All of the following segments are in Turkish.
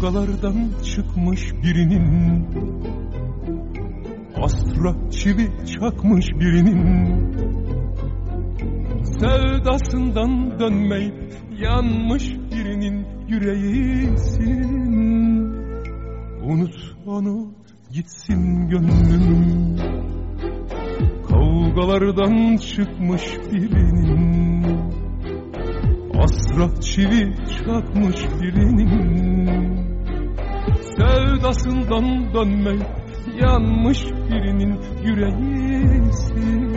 Kavgalardan çıkmış birinin Astra çivi çakmış birinin. Sevdasından dönmeyip yanmış birinin yüreğisin. Unut onu gitsin gönlüm. Kavgalardan çıkmış birinin Asra çivi çakmış birinin. Sevdasından dönmeyip yanmış birinin yüreğisin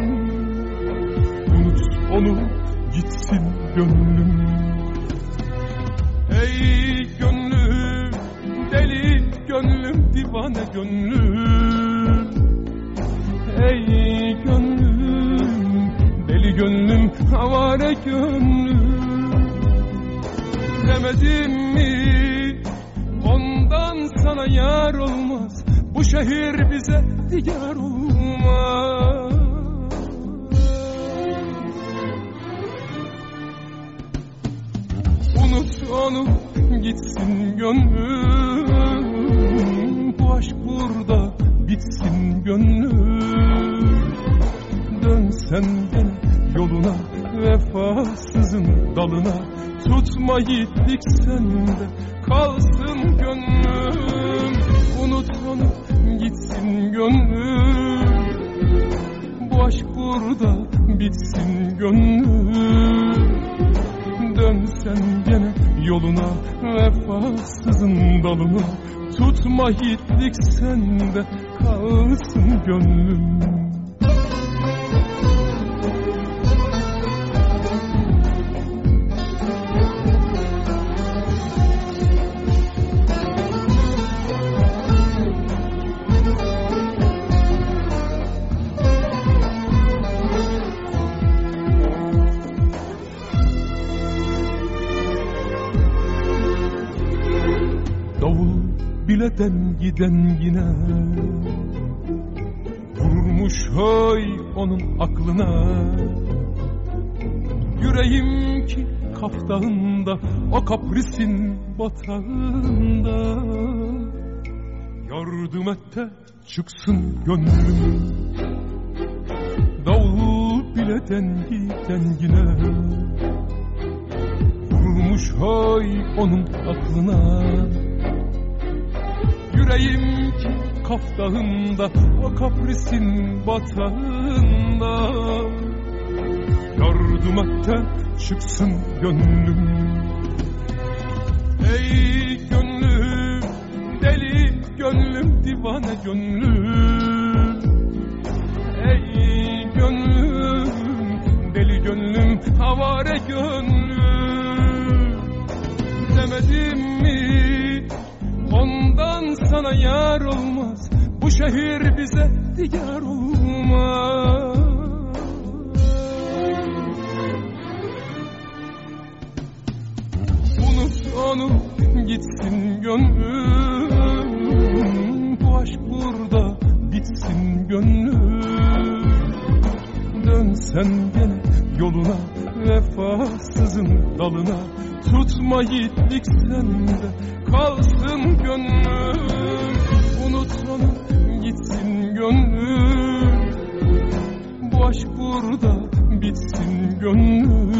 Unut onu gitsin gönlüm. Ey gönlüm deli gönlüm divane gönlüm. Ey gönlüm deli gönlüm havare gönlüm Demedim mi? Ondan sana yar olmaz. Bu şehir bize diyar olmaz. Unut onu gitsin gönlüm. Bu aşk burada bitsin gönlüm. Gene yoluna vefasızın dalına Tutma yiğitlik sende. Kalsın gönlüm Unut onu gitsin gönlüm. Bu aşk burada bitsin gönlüm. Dönsen gene yoluna vefasızın dalına. Tutma yiğitlik sende kalsın gönlüm bileden giden yine. Vurmuş hay onun aklına. Yüreğim ki kaftağında O kaprisin batağında. Yardım et de çıksın gönlüm. Davul bileden giden yine. Vurmuş hay onun aklına Yüreğim ki kaftağında O kaprisin batağında Yardım et de çıksın gönlüm. Ey gönlüm deli gönlüm divane gönlüm. Ey gönlüm deli gönlüm havare gönlüm. Demedim sana yar olmaz. Bu şehir bize diyar olmaz. Unut onu gitsin gönlüm. Bu aşk burada bitsin gönlüm. Dönsen gene yoluna vefasızın dalına. Tutma yiğitlik sende kalsın aşk burada bitsin gönlüm.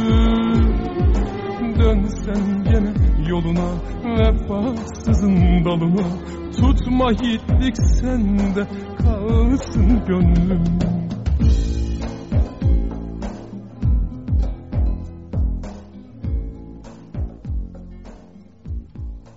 Dönsen gene yoluna vefasızın dalına. Tutma yiğitlik sende kalsın gönlüm